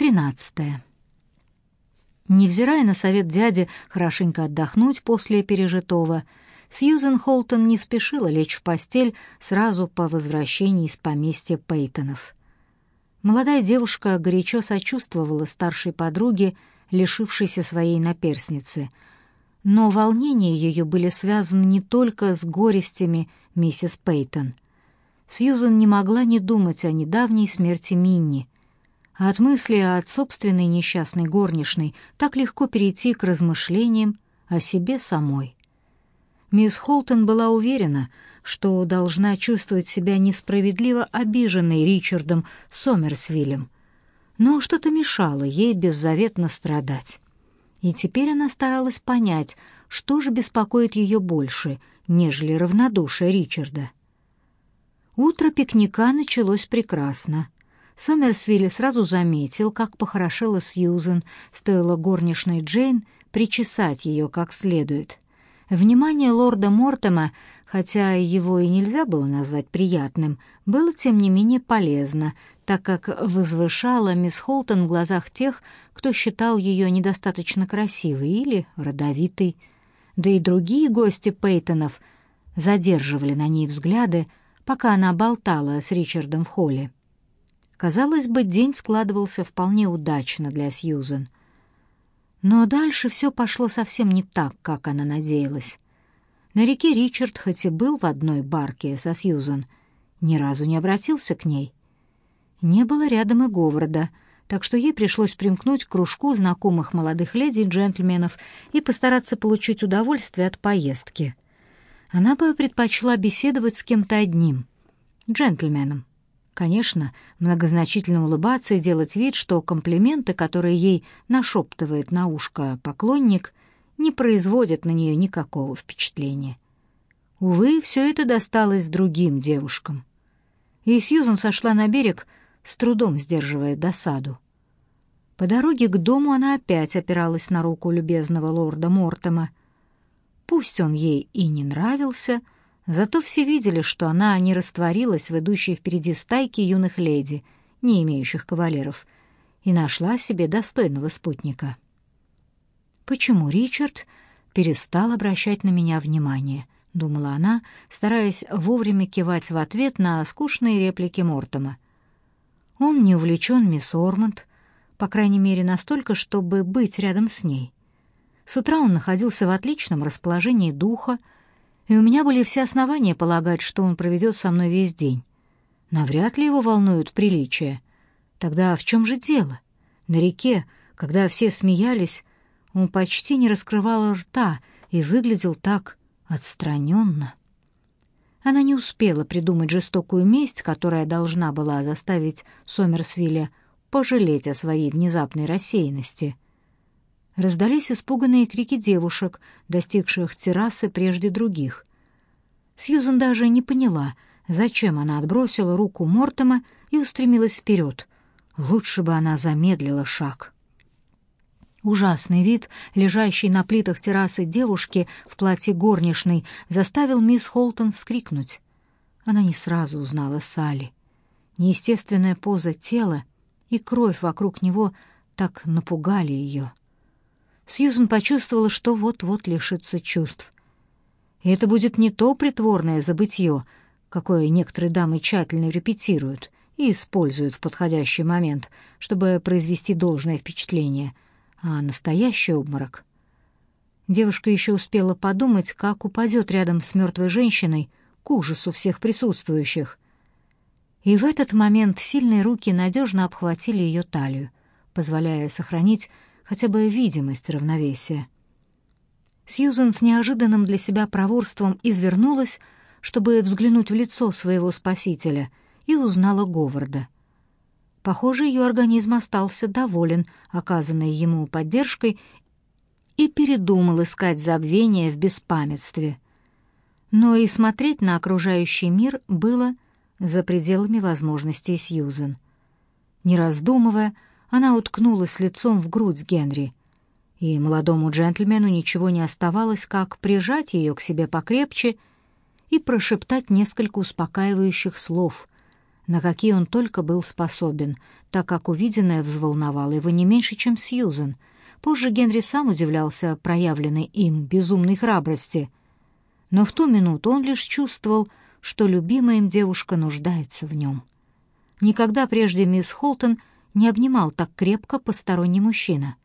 Тринадцатое. Невзирая на совет дяди хорошенько отдохнуть после пережитого, Сьюзен Холтон не спешила лечь в постель сразу по возвращении из поместья Пейтонов. Молодая девушка горячо сочувствовала старшей подруге, лишившейся своей наперсницы, но волнения ее были связаны не только с горестями миссис Пейтон. Сьюзен не могла не думать о недавней смерти Минни, от мысли о собственной несчастной горничной так легко перейти к размышлениям о себе самой. Мисс Холтон была уверена, что должна чувствовать себя несправедливо обиженной Ричардом Сомерсвиллем, но что-то мешало ей беззаветно страдать. И теперь она старалась понять, что же беспокоит ее больше, нежели равнодушие Ричарда. Утро пикника началось прекрасно. Сомерсвилли сразу заметил, как похорошела Сьюзен, стоило горничной Джейн причесать ее как следует. Внимание лорда Мортема, хотя его и нельзя было назвать приятным, было тем не менее полезно, так как возвышало мисс Холтон в глазах тех, кто считал ее недостаточно красивой или родовитой. Да и другие гости Пейтонов задерживали на ней взгляды, пока она болтала с Ричардом в холле. Казалось бы, день складывался вполне удачно для Сьюзен. Но дальше все пошло совсем не так, как она надеялась. На реке Ричард, хоть и был в одной барке со Сьюзен, ни разу не обратился к ней. Не было рядом и Говарда, так что ей пришлось примкнуть к кружку знакомых молодых леди и джентльменов и постараться получить удовольствие от поездки. Она бы предпочла беседовать с кем-то одним, джентльменом. Конечно, многозначительно улыбаться и делать вид, что комплименты, которые ей нашептывает на ушко поклонник, не производят на нее никакого впечатления. Увы, все это досталось другим девушкам. И Сьюзан сошла на берег, с трудом сдерживая досаду. По дороге к дому она опять опиралась на руку любезного лорда Мортома. Пусть он ей и не нравился, — Зато все видели, что она не растворилась в идущей впереди стайке юных леди, не имеющих кавалеров, и нашла себе достойного спутника. «Почему Ричард перестал обращать на меня внимание?» — думала она, стараясь вовремя кивать в ответ на скучные реплики Мортома. «Он не увлечен мисс Ормонд, по крайней мере, настолько, чтобы быть рядом с ней. С утра он находился в отличном расположении духа, и у меня были все основания полагать, что он проведет со мной весь день. Навряд ли его волнуют приличия. Тогда в чем же дело? На реке, когда все смеялись, он почти не раскрывал рта и выглядел так отстраненно. Она не успела придумать жестокую месть, которая должна была заставить Сомерсвилля пожалеть о своей внезапной рассеянности — раздались испуганные крики девушек, достигших террасы прежде других. Сьюзен даже не поняла, зачем она отбросила руку Мортома и устремилась вперед. Лучше бы она замедлила шаг. Ужасный вид, лежащий на плитах террасы девушки в платье горничной, заставил мисс Холтон вскрикнуть. Она не сразу узнала Салли. Неестественная поза тела и кровь вокруг него так напугали ее. Сьюзен почувствовала, что вот-вот лишится чувств. И это будет не то притворное забытье, какое некоторые дамы тщательно репетируют и используют в подходящий момент, чтобы произвести должное впечатление, а настоящий обморок. Девушка еще успела подумать, как упадет рядом с мертвой женщиной, к ужасу всех присутствующих. И в этот момент сильные руки надежно обхватили ее талию, позволяя сохранить хотя бы видимость равновесия. Сьюзен с неожиданным для себя проворством извернулась, чтобы взглянуть в лицо своего спасителя, и узнала Говарда. Похоже, ее организм остался доволен оказанной ему поддержкой и передумал искать забвения в беспамятстве. Но и смотреть на окружающий мир было за пределами возможностей Сьюзен. Не раздумывая, она уткнулась лицом в грудь Генри, и молодому джентльмену ничего не оставалось, как прижать ее к себе покрепче и прошептать несколько успокаивающих слов, на какие он только был способен, так как увиденное взволновало его не меньше, чем Сьюзен. Позже Генри сам удивлялся проявленной им безумной храбрости. Но в ту минуту он лишь чувствовал, что любимая им девушка нуждается в нем. Никогда прежде мисс Холтон не обнимал так крепко посторонний мужчина.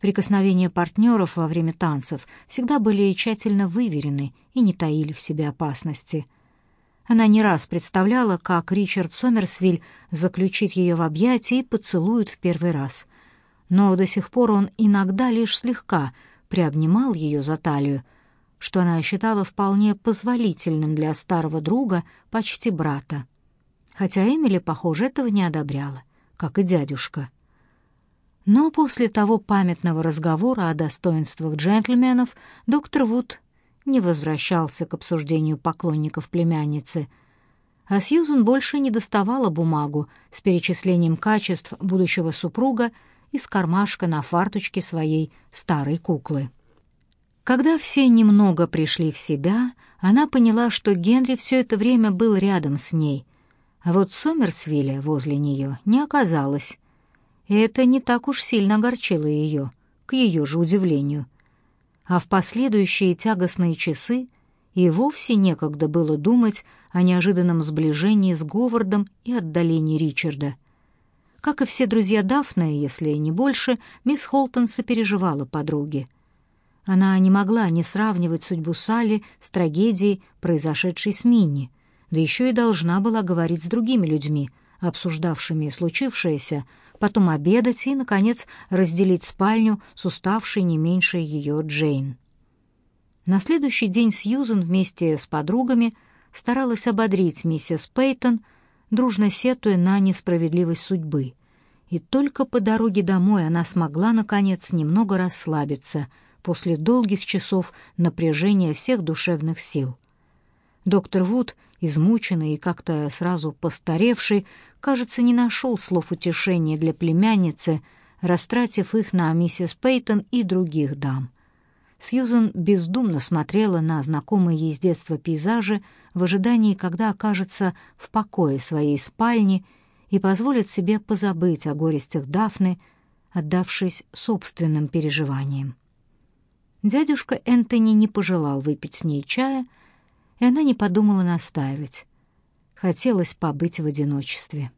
Прикосновения партнеров во время танцев всегда были тщательно выверены и не таили в себе опасности. Она не раз представляла, как Ричард Сомерсвиль заключит ее в объятия и поцелует в первый раз. Но до сих пор он иногда лишь слегка приобнимал ее за талию, что она считала вполне позволительным для старого друга, почти брата. Хотя Эмили, похоже, этого не одобряла, как и дядюшка. Но после того памятного разговора о достоинствах джентльменов доктор Вуд не возвращался к обсуждению поклонников племянницы, а Сьюзен больше не доставала бумагу с перечислением качеств будущего супруга из кармашка на фарточке своей старой куклы. Когда все немного пришли в себя, она поняла, что Генри все это время был рядом с ней, а вот Сомерсвилля возле нее не оказалось, и это не так уж сильно огорчило ее, к ее же удивлению. А в последующие тягостные часы и вовсе некогда было думать о неожиданном сближении с Говардом и отдалении Ричарда. Как и все друзья Дафны, если не больше, мисс Холтон сопереживала подруге. Она не могла не сравнивать судьбу Салли с трагедией, произошедшей с Минни, да еще и должна была говорить с другими людьми, обсуждавшими случившееся, потом обедать и, наконец, разделить спальню с уставшей не меньше ее Джейн. На следующий день Сьюзен вместе с подругами старалась ободрить миссис Пейтон, дружно сетуя на несправедливость судьбы. И только по дороге домой она смогла, наконец, немного расслабиться после долгих часов напряжения всех душевных сил. Доктор Вуд, измученный и как-то сразу постаревший, кажется, не нашел слов утешения для племянницы, растратив их на миссис Пейтон и других дам. Сьюзен бездумно смотрела на знакомые ей с детства пейзажи в ожидании, когда окажется в покое своей спальни и позволит себе позабыть о горестях Дафны, отдавшись собственным переживаниям. Дядюшка Энтони не пожелал выпить с ней чая, и она не подумала настаивать. Хотелось побыть в одиночестве.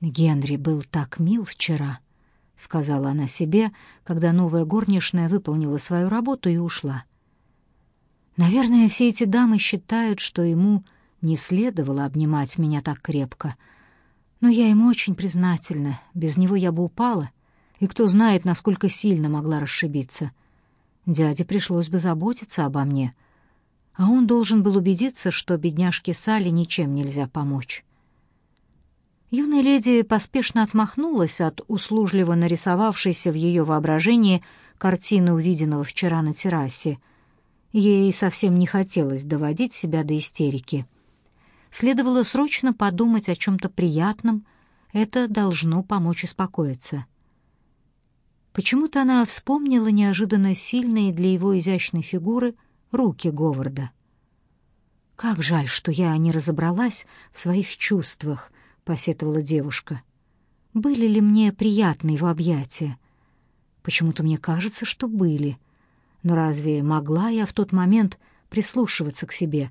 «Генри был так мил вчера», — сказала она себе, когда новая горничная выполнила свою работу и ушла. «Наверное, все эти дамы считают, что ему не следовало обнимать меня так крепко. Но я ему очень признательна. Без него я бы упала, и кто знает, насколько сильно могла расшибиться. Дяде пришлось бы заботиться обо мне, а он должен был убедиться, что бедняжке Салли ничем нельзя помочь. Юная леди поспешно отмахнулась от услужливо нарисовавшейся в ее воображении картины увиденного вчера на террасе. Ей совсем не хотелось доводить себя до истерики. Следовало срочно подумать о чем-то приятном, это должно помочь успокоиться. Почему-то она вспомнила неожиданно сильные для его изящной фигуры — руки Говарда. «Как жаль, что я не разобралась в своих чувствах», — посетовала девушка. «Были ли мне приятны его объятия? Почему-то мне кажется, что были. Но разве могла я в тот момент прислушиваться к себе?»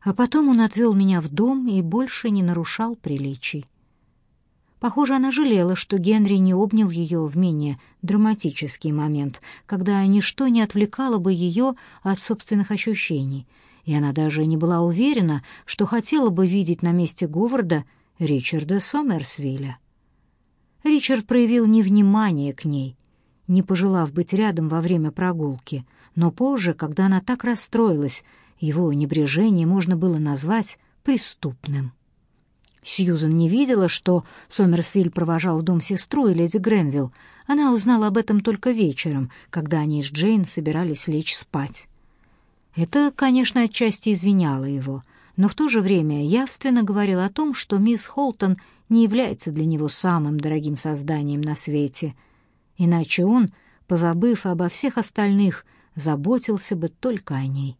А потом он отвел меня в дом и больше не нарушал приличий. Похоже, она жалела, что Генри не обнял ее в менее драматический момент, когда ничто не отвлекало бы ее от собственных ощущений, и она даже не была уверена, что хотела бы видеть на месте Говарда Ричарда Сомерсвилля. Ричард проявил невнимание к ней, не пожелав быть рядом во время прогулки, но позже, когда она так расстроилась, его небрежение можно было назвать преступным. Сьюзен не видела, что Сомерсвиль провожал в дом сестру и леди Гренвилл. Она узнала об этом только вечером, когда они с Джейн собирались лечь спать. Это, конечно, отчасти извиняло его, но в то же время явственно говорил о том, что мисс Холтон не является для него самым дорогим созданием на свете. Иначе он, позабыв обо всех остальных, заботился бы только о ней.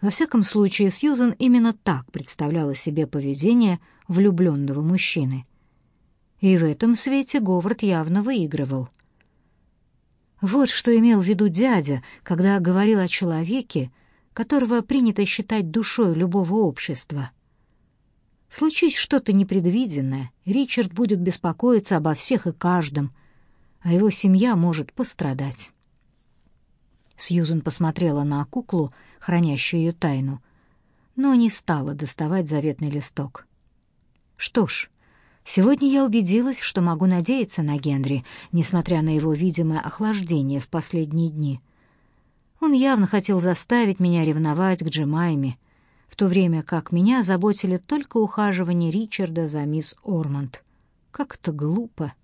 Во всяком случае, Сьюзен именно так представляла себе поведение влюбленного мужчины. И в этом свете Говард явно выигрывал. Вот что имел в виду дядя, когда говорил о человеке, которого принято считать душой любого общества. Случись что-то непредвиденное, Ричард будет беспокоиться обо всех и каждом, а его семья может пострадать. Сьюзен посмотрела на куклу, хранящую ее тайну, но не стала доставать заветный листок. Что ж, сегодня я убедилась, что могу надеяться на Генри, несмотря на его видимое охлаждение в последние дни. Он явно хотел заставить меня ревновать к Джемайме, в то время как меня заботили только ухаживания Ричарда за мисс Ормонд. Как-то глупо.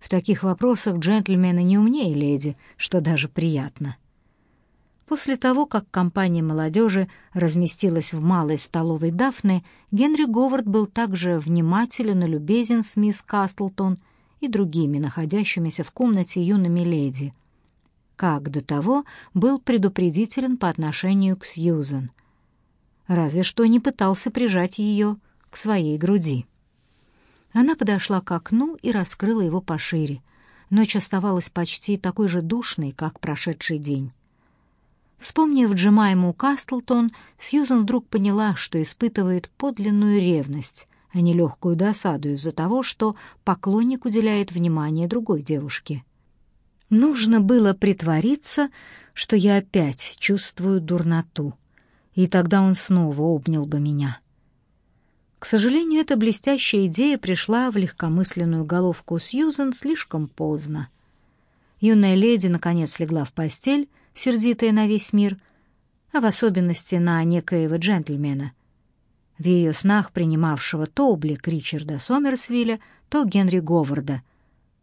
В таких вопросах джентльмены не умнее леди, что даже приятно. После того, как компания молодежи разместилась в малой столовой Дафны, Генри Говард был также внимателен и любезен с мисс Кастлтон и другими находящимися в комнате юными леди. Как до того был предупредителен по отношению к Сьюзен — разве что не пытался прижать ее к своей груди. Она подошла к окну и раскрыла его пошире. Ночь оставалась почти такой же душной, как прошедший день. Вспомнив Джемайму Кастлтон, Сьюзан вдруг поняла, что испытывает подлинную ревность, а не легкую досаду из-за того, что поклонник уделяет внимание другой девушке. Нужно было притвориться, что я опять чувствую дурноту — и тогда он снова обнял бы меня. К сожалению, эта блестящая идея пришла в легкомысленную головку Сьюзен слишком поздно. Юная леди наконец легла в постель, сердитая на весь мир, а в особенности на некоего джентльмена, в ее снах принимавшего то облик Ричарда Сомерсвилля, то Генри Говарда,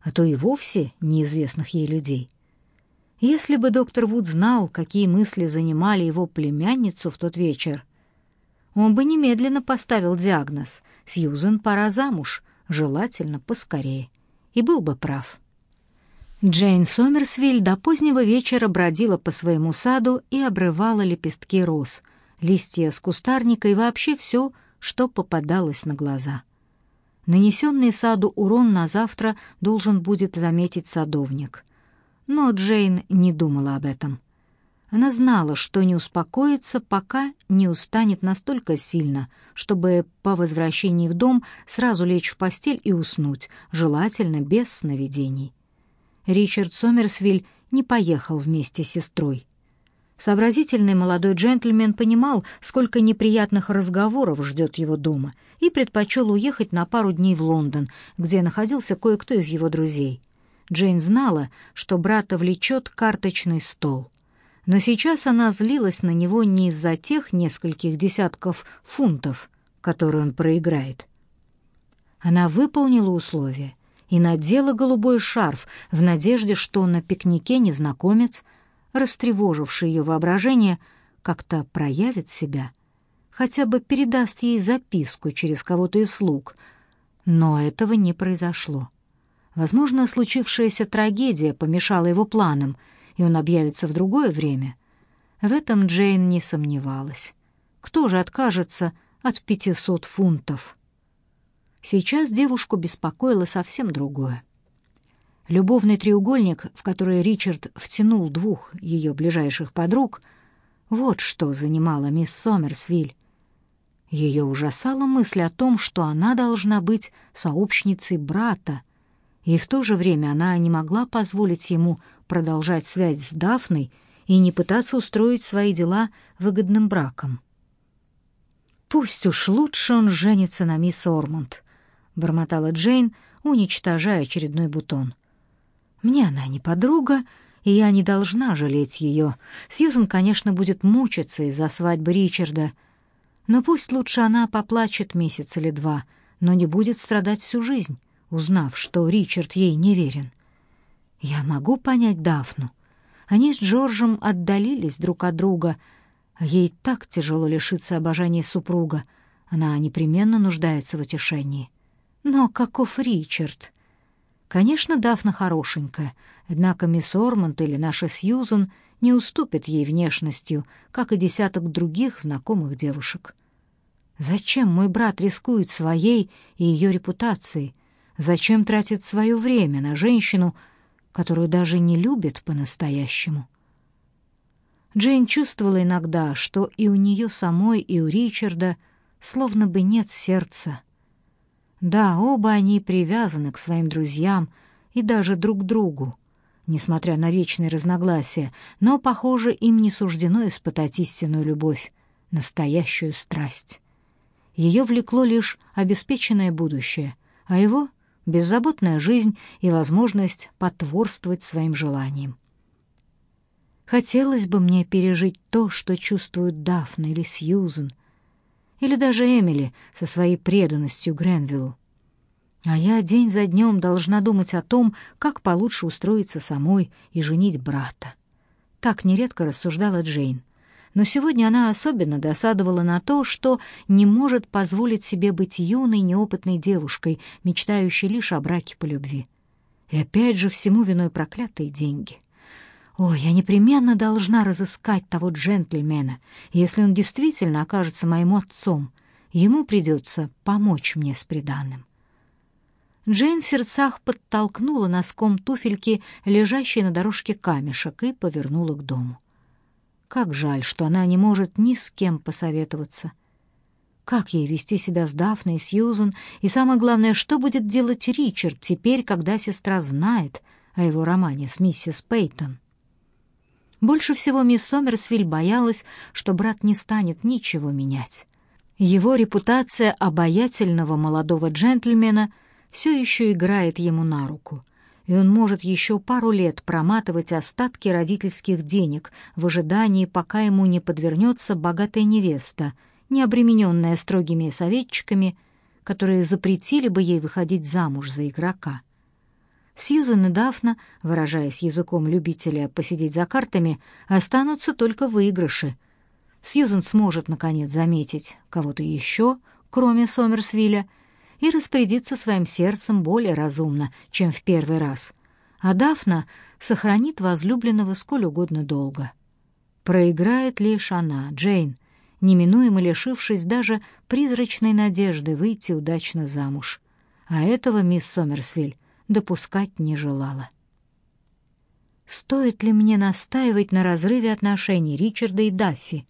а то и вовсе неизвестных ей людей — если бы доктор Вуд знал, какие мысли занимали его племянницу в тот вечер, он бы немедленно поставил диагноз «Сьюзен, пора замуж, желательно поскорее», и был бы прав. Джейн Сомерсвиль до позднего вечера бродила по своему саду и обрывала лепестки роз, листья с кустарника и вообще все, что попадалось на глаза. Нанесенный саду урон на завтра должен будет заметить садовник. Но Джейн не думала об этом. Она знала, что не успокоится, пока не устанет настолько сильно, чтобы по возвращении в дом сразу лечь в постель и уснуть, желательно без сновидений. Ричард Сомерсвиль не поехал вместе с сестрой. Сообразительный молодой джентльмен понимал, сколько неприятных разговоров ждет его дома, и предпочел уехать на пару дней в Лондон, где находился кое-кто из его друзей. Джейн знала, что брата влечет карточный стол. Но сейчас она злилась на него не из-за тех нескольких десятков фунтов, которые он проиграет. Она выполнила условие и надела голубой шарф в надежде, что на пикнике незнакомец, растревоживший ее воображение, как-то проявит себя, хотя бы передаст ей записку через кого-то из слуг. Но этого не произошло. Возможно, случившаяся трагедия помешала его планам, и он объявится в другое время. В этом Джейн не сомневалась. Кто же откажется от пятисот фунтов? Сейчас девушку беспокоило совсем другое. Любовный треугольник, в который Ричард втянул двух ее ближайших подруг, вот что занимало мисс Сомерсвиль. Ее ужасала мысль о том, что она должна быть сообщницей брата, и в то же время она не могла позволить ему продолжать связь с Дафной и не пытаться устроить свои дела выгодным браком. «Пусть уж лучше он женится на мисс Ормонд», — бормотала Джейн, уничтожая очередной бутон. «Мне она не подруга, и я не должна жалеть ее. Сьюзен, конечно, будет мучиться из-за свадьбы Ричарда, но пусть лучше она поплачет месяц или два, но не будет страдать всю жизнь узнав, что Ричард ей не верен. Я могу понять Дафну. Они с Джорджем отдалились друг от друга, ей так тяжело лишиться обожания супруга. Она непременно нуждается в утешении. Но каков Ричард? Конечно, Дафна хорошенькая, однако мисс Ормонд или наша Сьюзен не уступит ей внешностью, как и десяток других знакомых девушек. Зачем мой брат рискует своей и ее репутацией? Зачем тратит свое время на женщину, которую даже не любит по-настоящему? Джейн чувствовала иногда, что и у нее самой, и у Ричарда словно бы нет сердца. Да, оба они привязаны к своим друзьям и даже друг к другу, несмотря на вечные разногласия, но, похоже, им не суждено испытать истинную любовь, настоящую страсть. Ее влекло лишь обеспеченное будущее, а его — беззаботная жизнь и возможность потворствовать своим желаниям. Хотелось бы мне пережить то, что чувствуют Дафна или Сьюзен, или даже Эмили со своей преданностью Гренвиллу. А я день за днем должна думать о том, как получше устроиться самой и женить брата. Так нередко рассуждала Джейн но сегодня она особенно досадовала на то, что не может позволить себе быть юной, неопытной девушкой, мечтающей лишь о браке по любви. И опять же всему виной проклятые деньги. Ой, я непременно должна разыскать того джентльмена, если он действительно окажется моим отцом. Ему придется помочь мне с приданым. Джейн в сердцах подтолкнула носком туфельки лежащий на дорожке камешек и повернула к дому. Как жаль, что она не может ни с кем посоветоваться. Как ей вести себя с Дафной и Сьюзен, и самое главное, что будет делать Ричард теперь, когда сестра знает о его романе с миссис Пейтон? Больше всего мисс Сомерсвиль боялась, что брат не станет ничего менять. Его репутация обаятельного молодого джентльмена все еще играет ему на руку и он может еще пару лет проматывать остатки родительских денег в ожидании, пока ему не подвернется богатая невеста, не обремененная строгими советчиками, которые запретили бы ей выходить замуж за игрока. Сьюзен и Дафна, выражаясь языком любителя посидеть за картами, останутся только выигрыши. Сьюзен сможет, наконец, заметить кого-то еще, кроме Сомерсвилля, и распорядиться своим сердцем более разумно, чем в первый раз. А Дафна сохранит возлюбленного сколь угодно долго. Проиграет лишь она, Джейн, неминуемо лишившись даже призрачной надежды выйти удачно замуж. А этого мисс Сомерсвиль допускать не желала. Стоит ли мне настаивать на разрыве отношений Ричарда и Даффи?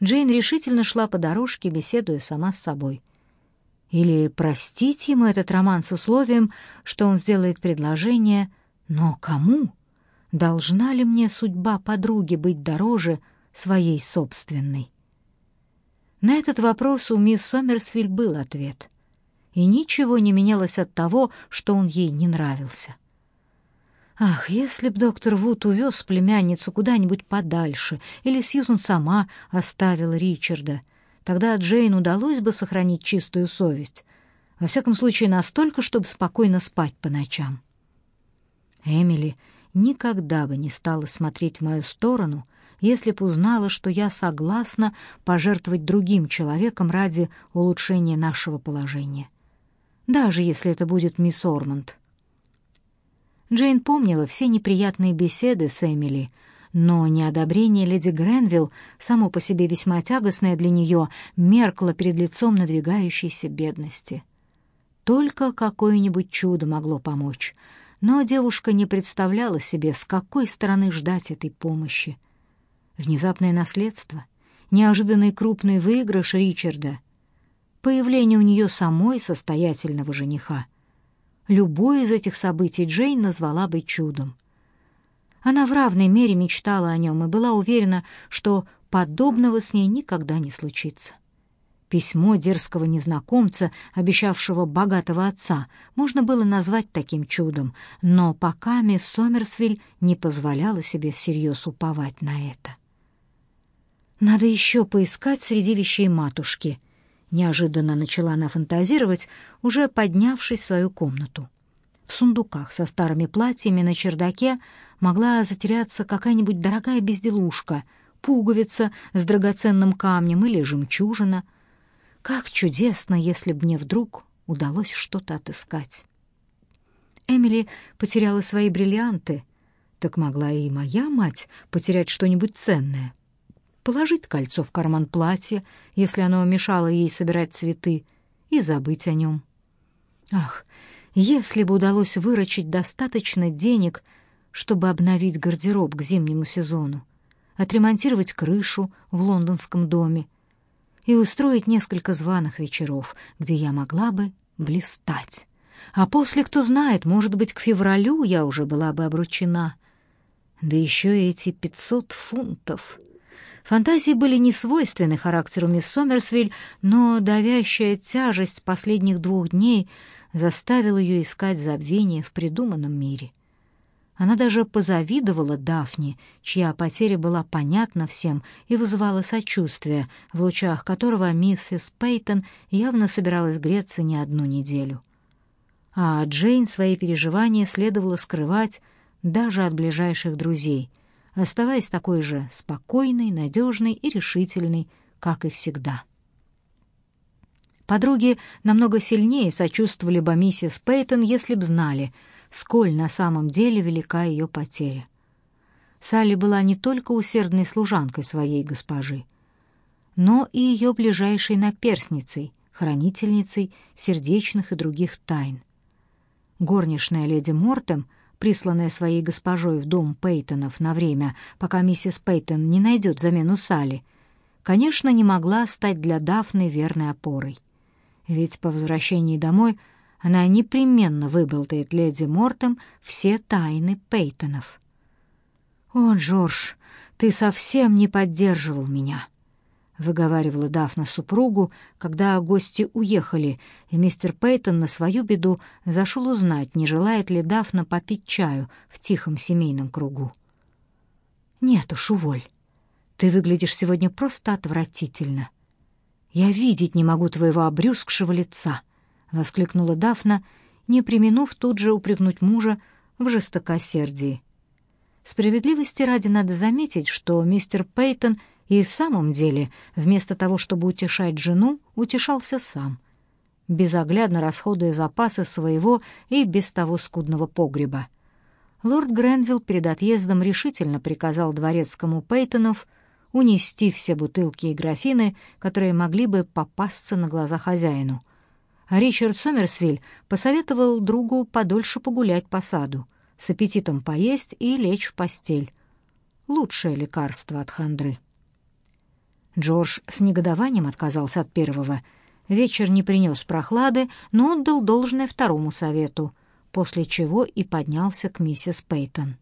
Джейн решительно шла по дорожке, беседуя сама с собой — или простить ему этот роман с условием, что он сделает предложение, но кому? Должна ли мне судьба подруги быть дороже своей собственной? На этот вопрос у мисс Сомерсвиль был ответ. И ничего не менялось от того, что он ей не нравился. Ах, если б доктор Вуд увез племянницу куда-нибудь подальше, или Сьюзен сама оставила Ричарда — Тогда Джейн удалось бы сохранить чистую совесть, во всяком случае настолько, чтобы спокойно спать по ночам. Эмили никогда бы не стала смотреть в мою сторону, если б узнала, что я согласна пожертвовать другим человеком ради улучшения нашего положения. Даже если это будет мисс Ормонд. Джейн помнила все неприятные беседы с Эмили — но неодобрение леди Гренвилл, само по себе весьма тягостное для нее, меркло перед лицом надвигающейся бедности. Только какое-нибудь чудо могло помочь, но девушка не представляла себе, с какой стороны ждать этой помощи. Внезапное наследство, неожиданный крупный выигрыш Ричарда, появление у нее самой состоятельного жениха. Любое из этих событий Джейн назвала бы чудом — она в равной мере мечтала о нем и была уверена, что подобного с ней никогда не случится. Письмо дерзкого незнакомца, обещавшего богатого отца, можно было назвать таким чудом, но пока мисс Сомерсвиль не позволяла себе всерьез уповать на это. «Надо еще поискать среди вещей матушки», — неожиданно начала она фантазировать, уже поднявшись в свою комнату. В сундуках со старыми платьями на чердаке могла затеряться какая-нибудь дорогая безделушка, пуговица с драгоценным камнем или жемчужина. Как чудесно, если бы мне вдруг удалось что-то отыскать. Эмили потеряла свои бриллианты, Так могла и моя мать потерять что-нибудь ценное. Положить кольцо в карман платья, если оно мешало ей собирать цветы, и забыть о нем. Ах, если бы удалось выручить достаточно денег, чтобы обновить гардероб к зимнему сезону, отремонтировать крышу в лондонском доме и устроить несколько званых вечеров, где я могла бы блистать. А после, кто знает, может быть, к февралю я уже была бы обручена. Да еще и эти пятьсот фунтов. Фантазии были не свойственны характеру мисс Сомерсвиль, но давящая тяжесть последних двух дней заставила ее искать забвение в придуманном мире. Она даже позавидовала Дафне, чья потеря была понятна всем и вызывала сочувствие, в лучах которого миссис Пейтон явно собиралась греться не одну неделю. А Джейн свои переживания следовало скрывать даже от ближайших друзей, оставаясь такой же спокойной, надежной и решительной, как и всегда. Подруги намного сильнее сочувствовали бы миссис Пейтон, если б знали — сколь на самом деле велика ее потеря. Салли была не только усердной служанкой своей госпожи, но и ее ближайшей наперсницей, хранительницей сердечных и других тайн. Горничная леди Мортем, присланная своей госпожой в дом Пейтонов на время, пока миссис Пейтон не найдет замену Салли, конечно, не могла стать для Дафны верной опорой. Ведь по возвращении домой – она непременно выболтает леди Мортом все тайны Пейтонов. «О, Джордж, ты совсем не поддерживал меня», — выговаривала Дафна супругу, когда гости уехали, и мистер Пейтон на свою беду зашел узнать, не желает ли Дафна попить чаю в тихом семейном кругу. «Нет уж, уволь. Ты выглядишь сегодня просто отвратительно. Я видеть не могу твоего обрюзгшего лица» воскликнула Дафна, не преминув тут же упрекнуть мужа в жестокосердии. Справедливости ради надо заметить, что мистер Пейтон и в самом деле, вместо того, чтобы утешать жену, утешался сам, безоглядно расходуя запасы своего и без того скудного погреба. Лорд Гренвилл перед отъездом решительно приказал дворецкому Пейтонов унести все бутылки и графины, которые могли бы попасться на глаза хозяину — Ричард Сомерсвиль посоветовал другу подольше погулять по саду, с аппетитом поесть и лечь в постель. Лучшее лекарство от хандры. Джордж с негодованием отказался от первого. Вечер не принес прохлады, но отдал должное второму совету, после чего и поднялся к миссис Пейтон.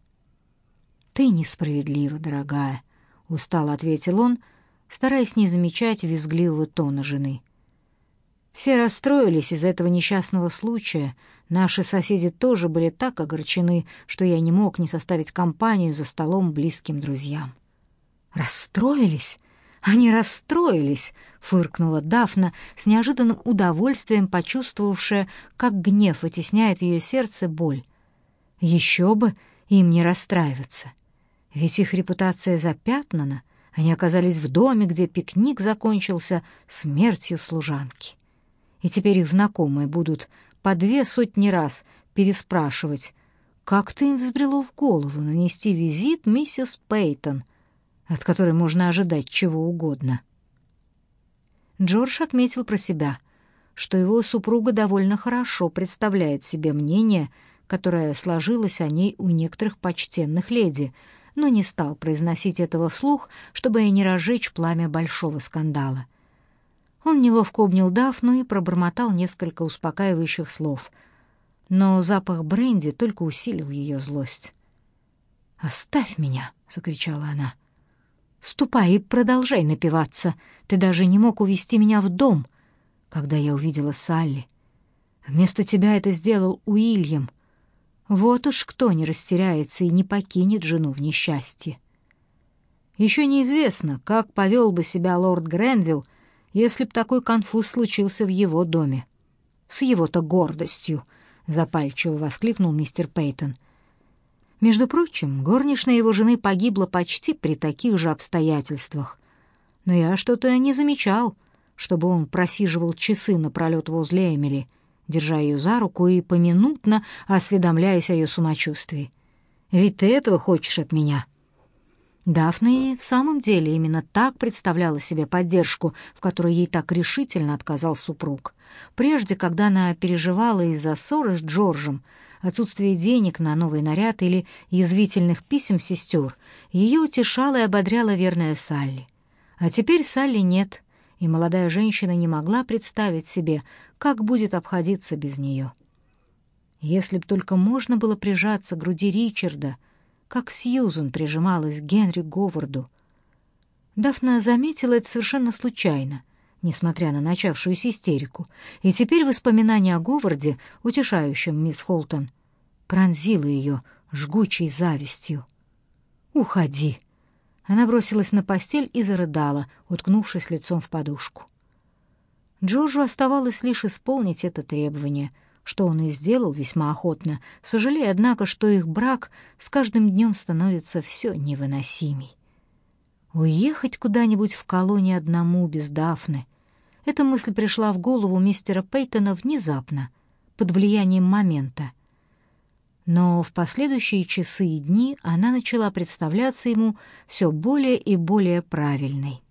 «Ты несправедлива, дорогая», — устало ответил он, стараясь не замечать визгливого тона жены. — все расстроились из-за этого несчастного случая. Наши соседи тоже были так огорчены, что я не мог не составить компанию за столом близким друзьям. Расстроились? Они расстроились, фыркнула Дафна с неожиданным удовольствием, почувствовавшая, как гнев вытесняет в ее сердце боль. Еще бы им не расстраиваться. Ведь их репутация запятнана. Они оказались в доме, где пикник закончился смертью служанки и теперь их знакомые будут по две сотни раз переспрашивать, как ты им взбрело в голову нанести визит миссис Пейтон, от которой можно ожидать чего угодно. Джордж отметил про себя, что его супруга довольно хорошо представляет себе мнение, которое сложилось о ней у некоторых почтенных леди, но не стал произносить этого вслух, чтобы не разжечь пламя большого скандала. Он неловко обнял Дафну и пробормотал несколько успокаивающих слов. Но запах бренди только усилил ее злость. «Оставь меня!» — закричала она. «Ступай и продолжай напиваться. Ты даже не мог увести меня в дом, когда я увидела Салли. Вместо тебя это сделал Уильям. Вот уж кто не растеряется и не покинет жену в несчастье. Еще неизвестно, как повел бы себя лорд Гренвилл, если б такой конфуз случился в его доме. С его-то гордостью, запальчиво воскликнул мистер Пейтон. Между прочим, горничная его жены погибла почти при таких же обстоятельствах. Но я что-то не замечал, чтобы он просиживал часы напролет возле Эмили, держа ее за руку и поминутно осведомляясь о ее самочувствии. Ведь ты этого хочешь от меня». Дафна и в самом деле именно так представляла себе поддержку, в которой ей так решительно отказал супруг. Прежде, когда она переживала из-за ссоры с Джорджем, отсутствие денег на новый наряд или язвительных писем сестер, ее утешала и ободряла верная Салли. А теперь Салли нет, и молодая женщина не могла представить себе, как будет обходиться без нее. Если б только можно было прижаться к груди Ричарда — как Сьюзен прижималась к Генри Говарду. Дафна заметила это совершенно случайно, несмотря на начавшуюся истерику, и теперь воспоминание о Говарде, утешающем мисс Холтон, пронзило ее жгучей завистью. «Уходи!» Она бросилась на постель и зарыдала, уткнувшись лицом в подушку. Джорджу оставалось лишь исполнить это требование — что он и сделал весьма охотно, сожалея, однако, что их брак с каждым днем становится все невыносимей. Уехать куда-нибудь в колонии одному без Дафны. Эта мысль пришла в голову мистера Пейтона внезапно, под влиянием момента. Но в последующие часы и дни она начала представляться ему все более и более правильной.